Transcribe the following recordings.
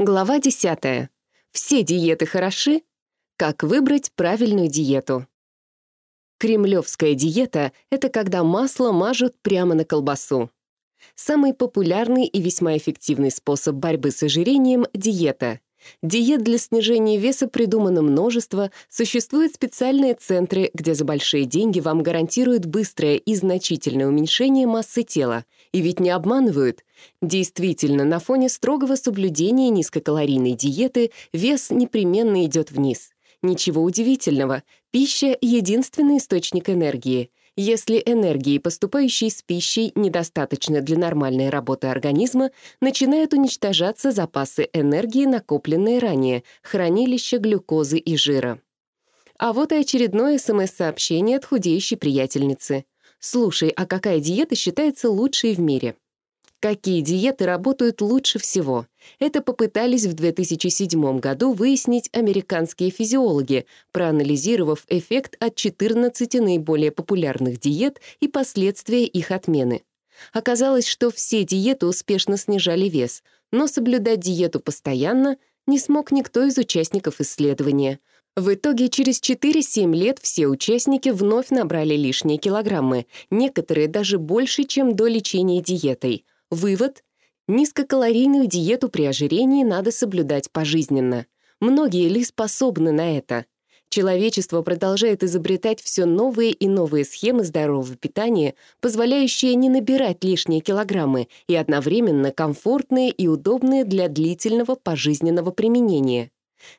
Глава 10. Все диеты хороши? Как выбрать правильную диету? Кремлевская диета — это когда масло мажут прямо на колбасу. Самый популярный и весьма эффективный способ борьбы с ожирением — диета. Диет для снижения веса придумано множество, существуют специальные центры, где за большие деньги вам гарантируют быстрое и значительное уменьшение массы тела. И ведь не обманывают. Действительно, на фоне строгого соблюдения низкокалорийной диеты вес непременно идет вниз. Ничего удивительного, пища — единственный источник энергии. Если энергии, поступающей с пищей, недостаточно для нормальной работы организма, начинают уничтожаться запасы энергии, накопленные ранее, хранилища глюкозы и жира. А вот и очередное СМС-сообщение от худеющей приятельницы. «Слушай, а какая диета считается лучшей в мире?» Какие диеты работают лучше всего? Это попытались в 2007 году выяснить американские физиологи, проанализировав эффект от 14 наиболее популярных диет и последствия их отмены. Оказалось, что все диеты успешно снижали вес, но соблюдать диету постоянно не смог никто из участников исследования. В итоге через 4-7 лет все участники вновь набрали лишние килограммы, некоторые даже больше, чем до лечения диетой — Вывод — низкокалорийную диету при ожирении надо соблюдать пожизненно. Многие ли способны на это? Человечество продолжает изобретать все новые и новые схемы здорового питания, позволяющие не набирать лишние килограммы и одновременно комфортные и удобные для длительного пожизненного применения.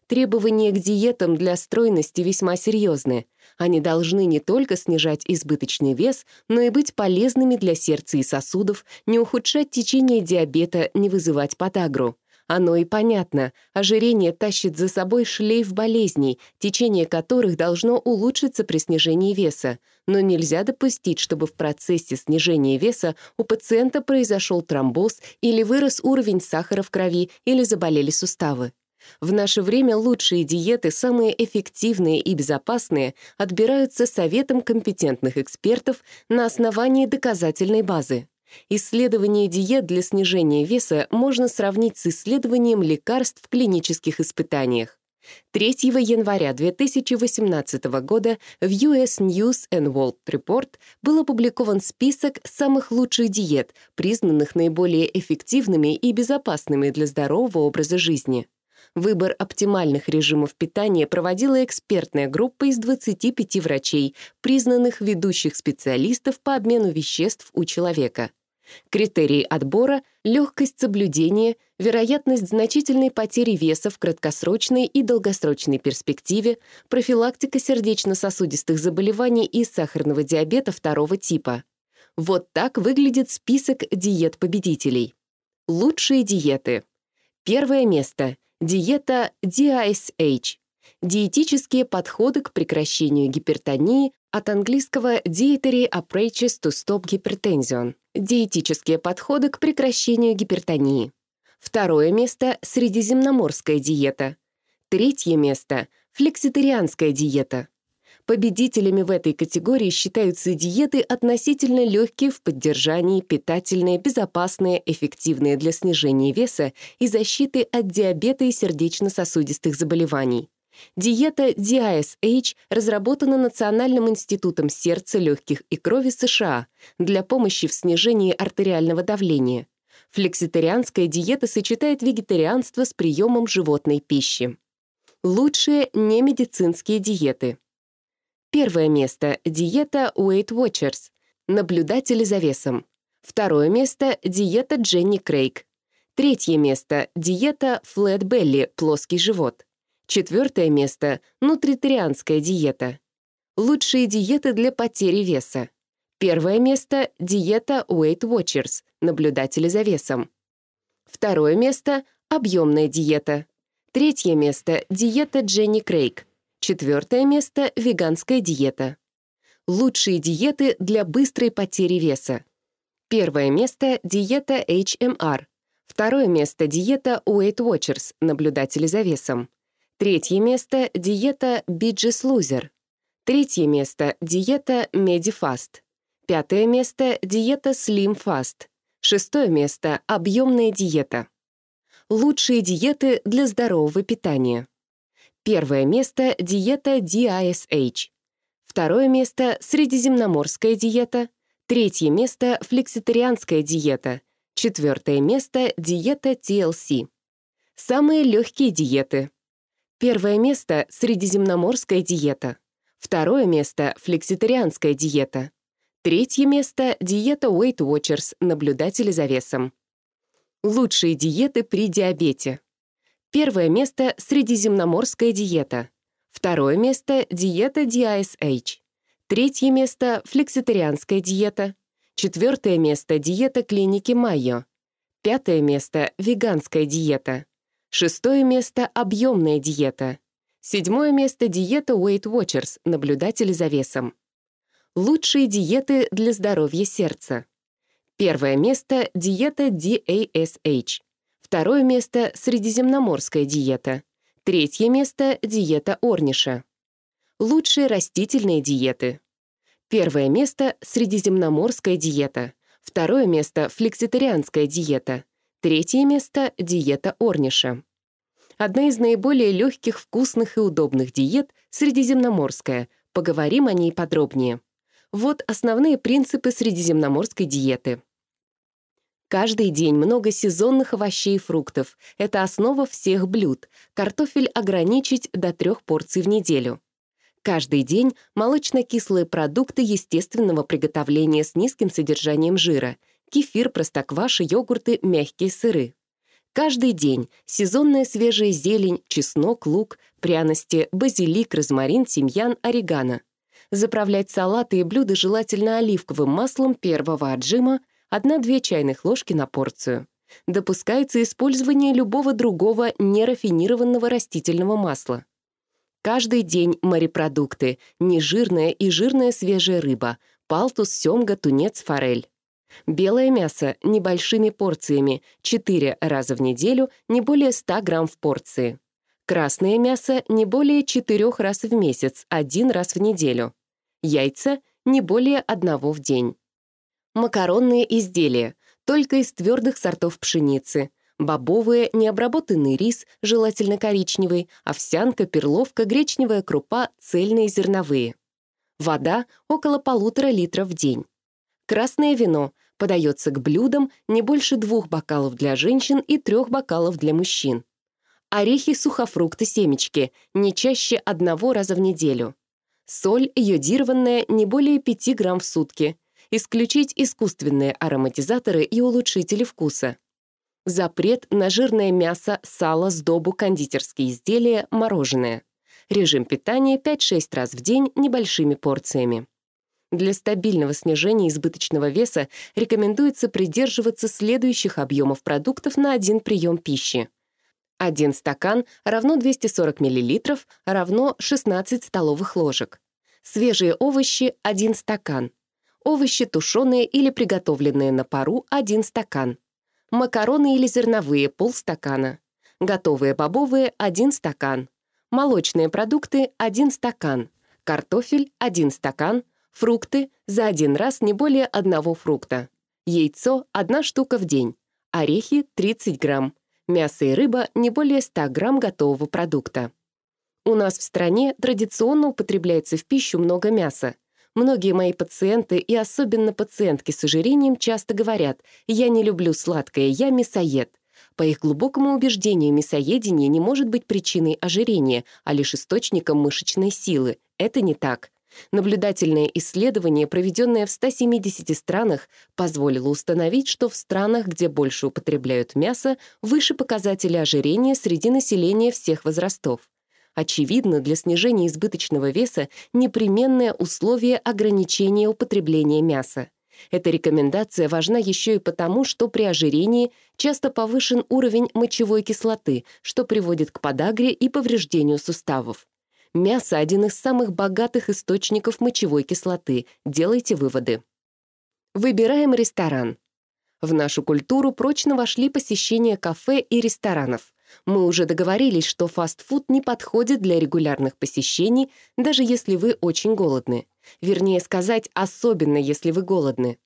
Требования к диетам для стройности весьма серьезны. Они должны не только снижать избыточный вес, но и быть полезными для сердца и сосудов, не ухудшать течение диабета, не вызывать подагру. Оно и понятно. Ожирение тащит за собой шлейф болезней, течение которых должно улучшиться при снижении веса. Но нельзя допустить, чтобы в процессе снижения веса у пациента произошел тромбоз или вырос уровень сахара в крови или заболели суставы. В наше время лучшие диеты, самые эффективные и безопасные, отбираются советом компетентных экспертов на основании доказательной базы. Исследование диет для снижения веса можно сравнить с исследованием лекарств в клинических испытаниях. 3 января 2018 года в US News and World Report был опубликован список самых лучших диет, признанных наиболее эффективными и безопасными для здорового образа жизни. Выбор оптимальных режимов питания проводила экспертная группа из 25 врачей, признанных ведущих специалистов по обмену веществ у человека. Критерии отбора — легкость соблюдения, вероятность значительной потери веса в краткосрочной и долгосрочной перспективе, профилактика сердечно-сосудистых заболеваний и сахарного диабета второго типа. Вот так выглядит список диет победителей. Лучшие диеты. Первое место — Диета DISH — диетические подходы к прекращению гипертонии от английского Dietary Approaches to Stop Hypertension — диетические подходы к прекращению гипертонии. Второе место — средиземноморская диета. Третье место — флекситарианская диета. Победителями в этой категории считаются диеты относительно легкие в поддержании, питательные, безопасные, эффективные для снижения веса и защиты от диабета и сердечно-сосудистых заболеваний. Диета DISH разработана Национальным институтом сердца, легких и крови США для помощи в снижении артериального давления. Флекситарианская диета сочетает вегетарианство с приемом животной пищи. Лучшие немедицинские диеты — Первое место — диета Weight Watchers, наблюдатели за весом. Второе место — диета Дженни Крейг. Третье место — диета Flat Belly, плоский живот. Четвертое место — нутритарианская диета. Лучшие диеты для потери веса. Первое место — диета Weight Watchers, наблюдатели за весом. Второе место — объемная диета. Третье место — диета Дженни Крейг. Четвертое место — веганская диета. Лучшие диеты для быстрой потери веса. Первое место — диета HMR. Второе место — диета Weight Watchers, наблюдатели за весом. Третье место — диета Bidges Loser. Третье место — диета Medifast. Пятое место — диета Slim Fast. Шестое место — объемная диета. Лучшие диеты для здорового питания. Первое место — диета DISH. Второе место — средиземноморская диета. Третье место — флекситарианская диета. Четвертое место — диета TLC. Самые легкие диеты. Первое место — средиземноморская диета. Второе место — флекситарианская диета. Третье место — диета Weight Watchers, наблюдатели за весом. Лучшие диеты при диабете. Первое место — средиземноморская диета. Второе место — диета DISH. Третье место — флекситарианская диета. Четвертое место — диета клиники Майо. Пятое место — веганская диета. Шестое место — объемная диета. Седьмое место — диета Weight Watchers, наблюдатели за весом. Лучшие диеты для здоровья сердца. Первое место — диета DASH. Второе место — средиземноморская диета. Третье место — диета Орниша. Лучшие растительные диеты. Первое место — средиземноморская диета. Второе место — флекситарианская диета. Третье место — диета Орниша. Одна из наиболее легких, вкусных и удобных диет — средиземноморская. Поговорим о ней подробнее. Вот основные принципы средиземноморской диеты. Каждый день много сезонных овощей и фруктов. Это основа всех блюд. Картофель ограничить до трех порций в неделю. Каждый день молочно-кислые продукты естественного приготовления с низким содержанием жира. Кефир, простокваша, йогурты, мягкие сыры. Каждый день сезонная свежая зелень, чеснок, лук, пряности, базилик, розмарин, тимьян, орегано. Заправлять салаты и блюда желательно оливковым маслом первого отжима, 1-2 чайных ложки на порцию. Допускается использование любого другого нерафинированного растительного масла. Каждый день морепродукты, нежирная и жирная свежая рыба, палтус, семга, тунец, форель. Белое мясо небольшими порциями, 4 раза в неделю, не более 100 грамм в порции. Красное мясо не более 4 раз в месяц, один раз в неделю. Яйца не более одного в день. Макаронные изделия, только из твердых сортов пшеницы. Бобовые, необработанный рис, желательно коричневый, овсянка, перловка, гречневая крупа, цельные зерновые. Вода — около полутора литров в день. Красное вино подается к блюдам не больше двух бокалов для женщин и трех бокалов для мужчин. Орехи, сухофрукты, семечки не чаще одного раза в неделю. Соль йодированная не более 5 грамм в сутки — исключить искусственные ароматизаторы и улучшители вкуса. Запрет на жирное мясо, сало, сдобу, кондитерские изделия, мороженое. Режим питания 5-6 раз в день небольшими порциями. Для стабильного снижения избыточного веса рекомендуется придерживаться следующих объемов продуктов на один прием пищи. Один стакан равно 240 мл, равно 16 столовых ложек. Свежие овощи — 1 стакан овощи тушеные или приготовленные на пару — 1 стакан, макароны или зерновые — полстакана, готовые бобовые — 1 стакан, молочные продукты — 1 стакан, картофель — 1 стакан, фрукты — за один раз не более одного фрукта, яйцо — 1 штука в день, орехи — 30 грамм, мясо и рыба — не более 100 грамм готового продукта. У нас в стране традиционно употребляется в пищу много мяса — Многие мои пациенты и особенно пациентки с ожирением часто говорят «я не люблю сладкое, я мясоед». По их глубокому убеждению, мясоедение не может быть причиной ожирения, а лишь источником мышечной силы. Это не так. Наблюдательное исследование, проведенное в 170 странах, позволило установить, что в странах, где больше употребляют мясо, выше показатели ожирения среди населения всех возрастов. Очевидно, для снижения избыточного веса непременное условие ограничения употребления мяса. Эта рекомендация важна еще и потому, что при ожирении часто повышен уровень мочевой кислоты, что приводит к подагре и повреждению суставов. Мясо — один из самых богатых источников мочевой кислоты. Делайте выводы. Выбираем ресторан. В нашу культуру прочно вошли посещения кафе и ресторанов. Мы уже договорились, что фастфуд не подходит для регулярных посещений, даже если вы очень голодны. Вернее сказать, особенно если вы голодны.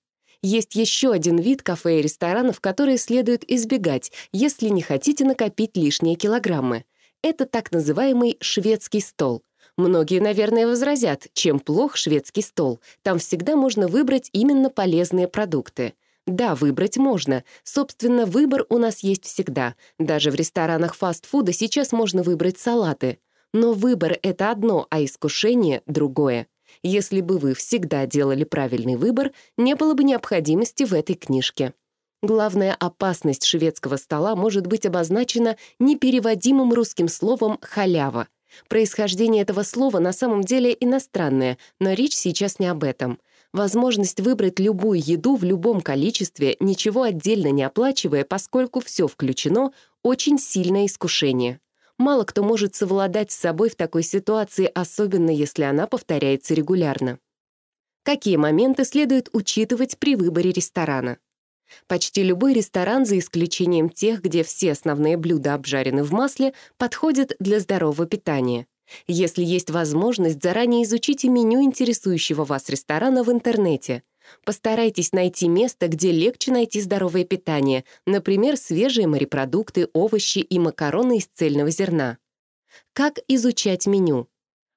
Есть еще один вид кафе и ресторанов, которые следует избегать, если не хотите накопить лишние килограммы. Это так называемый шведский стол. Многие, наверное, возразят, чем плох шведский стол. Там всегда можно выбрать именно полезные продукты. Да, выбрать можно. Собственно, выбор у нас есть всегда. Даже в ресторанах фастфуда сейчас можно выбрать салаты. Но выбор — это одно, а искушение — другое. Если бы вы всегда делали правильный выбор, не было бы необходимости в этой книжке. Главная опасность шведского стола может быть обозначена непереводимым русским словом «халява». Происхождение этого слова на самом деле иностранное, но речь сейчас не об этом — Возможность выбрать любую еду в любом количестве, ничего отдельно не оплачивая, поскольку все включено, очень сильное искушение. Мало кто может совладать с собой в такой ситуации, особенно если она повторяется регулярно. Какие моменты следует учитывать при выборе ресторана? Почти любой ресторан, за исключением тех, где все основные блюда обжарены в масле, подходит для здорового питания. Если есть возможность, заранее изучите меню интересующего вас ресторана в интернете. Постарайтесь найти место, где легче найти здоровое питание, например, свежие морепродукты, овощи и макароны из цельного зерна. Как изучать меню?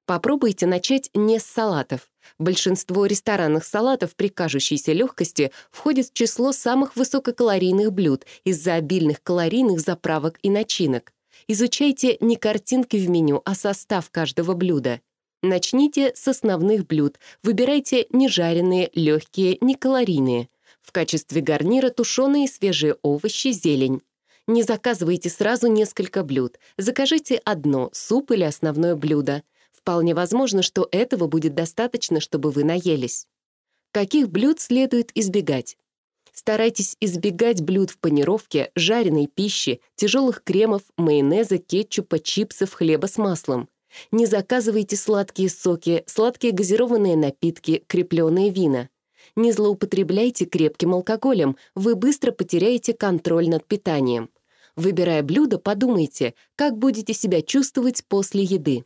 Попробуйте начать не с салатов. Большинство ресторанных салатов при кажущейся легкости входит в число самых высококалорийных блюд из-за обильных калорийных заправок и начинок. Изучайте не картинки в меню, а состав каждого блюда. Начните с основных блюд. Выбирайте не жареные, легкие, не калорийные. В качестве гарнира тушеные свежие овощи, зелень. Не заказывайте сразу несколько блюд. Закажите одно, суп или основное блюдо. Вполне возможно, что этого будет достаточно, чтобы вы наелись. Каких блюд следует избегать? Старайтесь избегать блюд в панировке, жареной пищи, тяжелых кремов, майонеза, кетчупа, чипсов, хлеба с маслом. Не заказывайте сладкие соки, сладкие газированные напитки, крепленные вина. Не злоупотребляйте крепким алкоголем, вы быстро потеряете контроль над питанием. Выбирая блюдо, подумайте, как будете себя чувствовать после еды.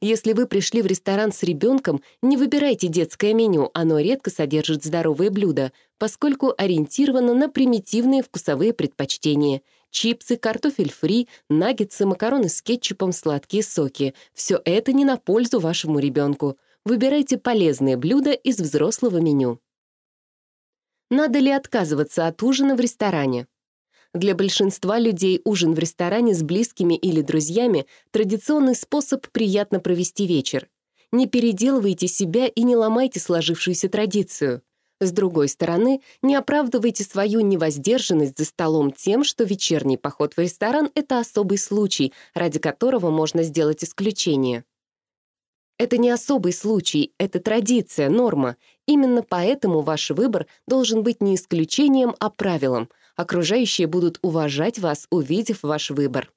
Если вы пришли в ресторан с ребенком, не выбирайте детское меню, оно редко содержит здоровые блюда, поскольку ориентировано на примитивные вкусовые предпочтения. Чипсы, картофель фри, наггетсы, макароны с кетчупом, сладкие соки — все это не на пользу вашему ребенку. Выбирайте полезные блюда из взрослого меню. Надо ли отказываться от ужина в ресторане? Для большинства людей ужин в ресторане с близкими или друзьями — традиционный способ приятно провести вечер. Не переделывайте себя и не ломайте сложившуюся традицию. С другой стороны, не оправдывайте свою невоздержанность за столом тем, что вечерний поход в ресторан — это особый случай, ради которого можно сделать исключение. Это не особый случай, это традиция, норма. Именно поэтому ваш выбор должен быть не исключением, а правилом — Окружающие будут уважать вас, увидев ваш выбор.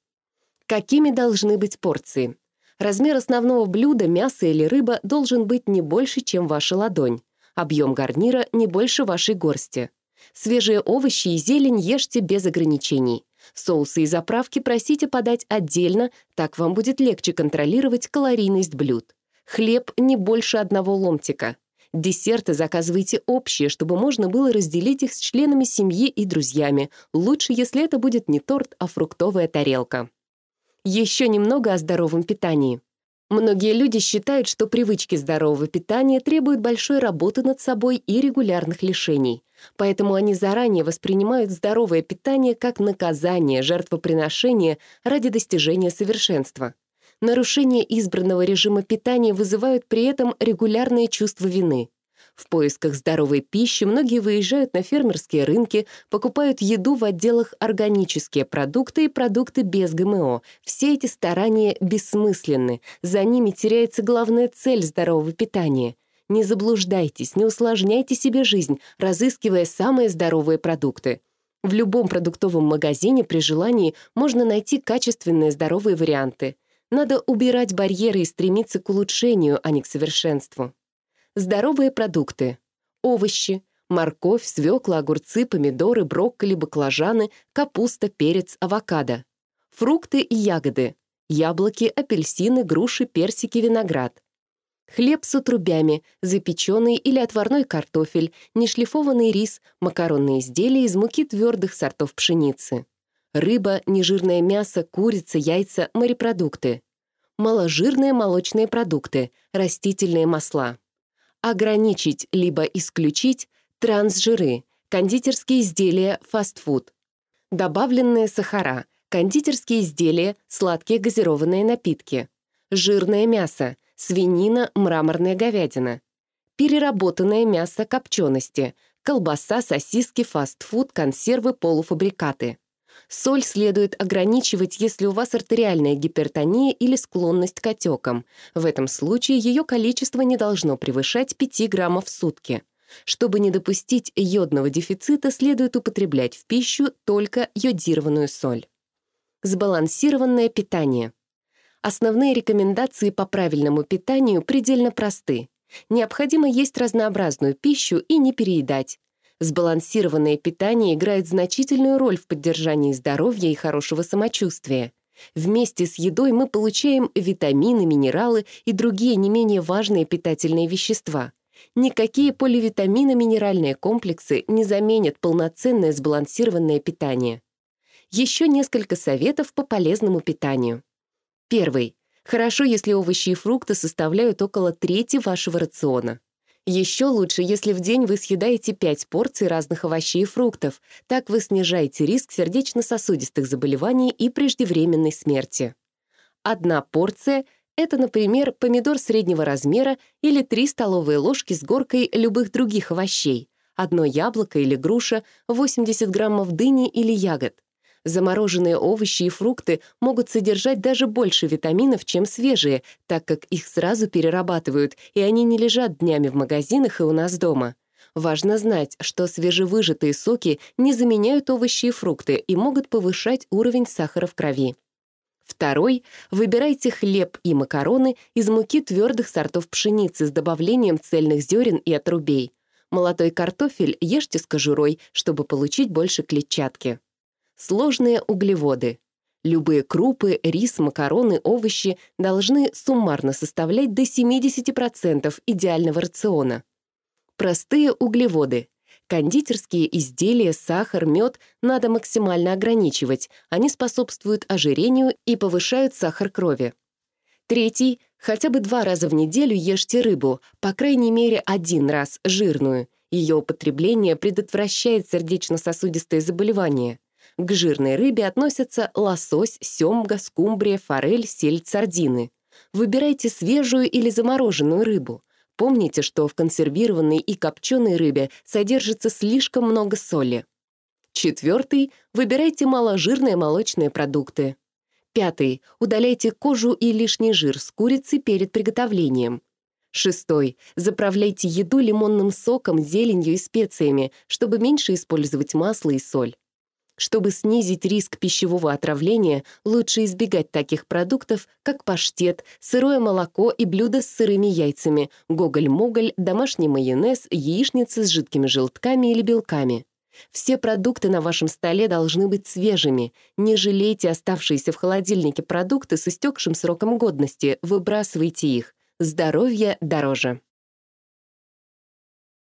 Какими должны быть порции? Размер основного блюда, мясо или рыба, должен быть не больше, чем ваша ладонь. Объем гарнира не больше вашей горсти. Свежие овощи и зелень ешьте без ограничений. Соусы и заправки просите подать отдельно, так вам будет легче контролировать калорийность блюд. Хлеб не больше одного ломтика. Десерты заказывайте общие, чтобы можно было разделить их с членами семьи и друзьями. Лучше, если это будет не торт, а фруктовая тарелка. Еще немного о здоровом питании. Многие люди считают, что привычки здорового питания требуют большой работы над собой и регулярных лишений. Поэтому они заранее воспринимают здоровое питание как наказание, жертвоприношение ради достижения совершенства. Нарушение избранного режима питания вызывают при этом регулярное чувство вины. В поисках здоровой пищи многие выезжают на фермерские рынки, покупают еду в отделах органические продукты и продукты без ГМО. Все эти старания бессмысленны. За ними теряется главная цель здорового питания. Не заблуждайтесь, не усложняйте себе жизнь, разыскивая самые здоровые продукты. В любом продуктовом магазине при желании можно найти качественные здоровые варианты. Надо убирать барьеры и стремиться к улучшению, а не к совершенству. Здоровые продукты. Овощи, морковь, свекла, огурцы, помидоры, брокколи, баклажаны, капуста, перец, авокадо. Фрукты и ягоды. Яблоки, апельсины, груши, персики, виноград. Хлеб с отрубями, запеченный или отварной картофель, нешлифованный рис, макаронные изделия из муки твердых сортов пшеницы. Рыба, нежирное мясо, курица, яйца, морепродукты. Маложирные молочные продукты, растительные масла. Ограничить либо исключить трансжиры, кондитерские изделия, фастфуд. Добавленные сахара, кондитерские изделия, сладкие газированные напитки. Жирное мясо, свинина, мраморная говядина. Переработанное мясо копчености, колбаса, сосиски, фастфуд, консервы, полуфабрикаты. Соль следует ограничивать, если у вас артериальная гипертония или склонность к отекам. В этом случае ее количество не должно превышать 5 граммов в сутки. Чтобы не допустить йодного дефицита, следует употреблять в пищу только йодированную соль. Сбалансированное питание. Основные рекомендации по правильному питанию предельно просты. Необходимо есть разнообразную пищу и не переедать. Сбалансированное питание играет значительную роль в поддержании здоровья и хорошего самочувствия. Вместе с едой мы получаем витамины, минералы и другие не менее важные питательные вещества. Никакие поливитамины-минеральные комплексы не заменят полноценное сбалансированное питание. Еще несколько советов по полезному питанию. Первый. Хорошо, если овощи и фрукты составляют около трети вашего рациона. Еще лучше, если в день вы съедаете 5 порций разных овощей и фруктов. Так вы снижаете риск сердечно-сосудистых заболеваний и преждевременной смерти. Одна порция — это, например, помидор среднего размера или 3 столовые ложки с горкой любых других овощей, одно яблоко или груша, 80 граммов дыни или ягод. Замороженные овощи и фрукты могут содержать даже больше витаминов, чем свежие, так как их сразу перерабатывают, и они не лежат днями в магазинах и у нас дома. Важно знать, что свежевыжатые соки не заменяют овощи и фрукты и могут повышать уровень сахара в крови. Второй — выбирайте хлеб и макароны из муки твердых сортов пшеницы с добавлением цельных зерен и отрубей. Молотой картофель ешьте с кожурой, чтобы получить больше клетчатки. Сложные углеводы. Любые крупы, рис, макароны, овощи должны суммарно составлять до 70% идеального рациона. Простые углеводы. Кондитерские изделия, сахар, мед надо максимально ограничивать. Они способствуют ожирению и повышают сахар крови. Третий. Хотя бы два раза в неделю ешьте рыбу, по крайней мере один раз жирную. Ее употребление предотвращает сердечно-сосудистые заболевания. К жирной рыбе относятся лосось, семга, скумбрия, форель, сельдь, сардины. Выбирайте свежую или замороженную рыбу. Помните, что в консервированной и копченой рыбе содержится слишком много соли. Четвертый — выбирайте маложирные молочные продукты. Пятый — удаляйте кожу и лишний жир с курицы перед приготовлением. Шестой — заправляйте еду лимонным соком, зеленью и специями, чтобы меньше использовать масло и соль. Чтобы снизить риск пищевого отравления, лучше избегать таких продуктов, как паштет, сырое молоко и блюда с сырыми яйцами, гоголь-моголь, домашний майонез, яичница с жидкими желтками или белками. Все продукты на вашем столе должны быть свежими. Не жалейте оставшиеся в холодильнике продукты с истекшим сроком годности, выбрасывайте их. Здоровье дороже.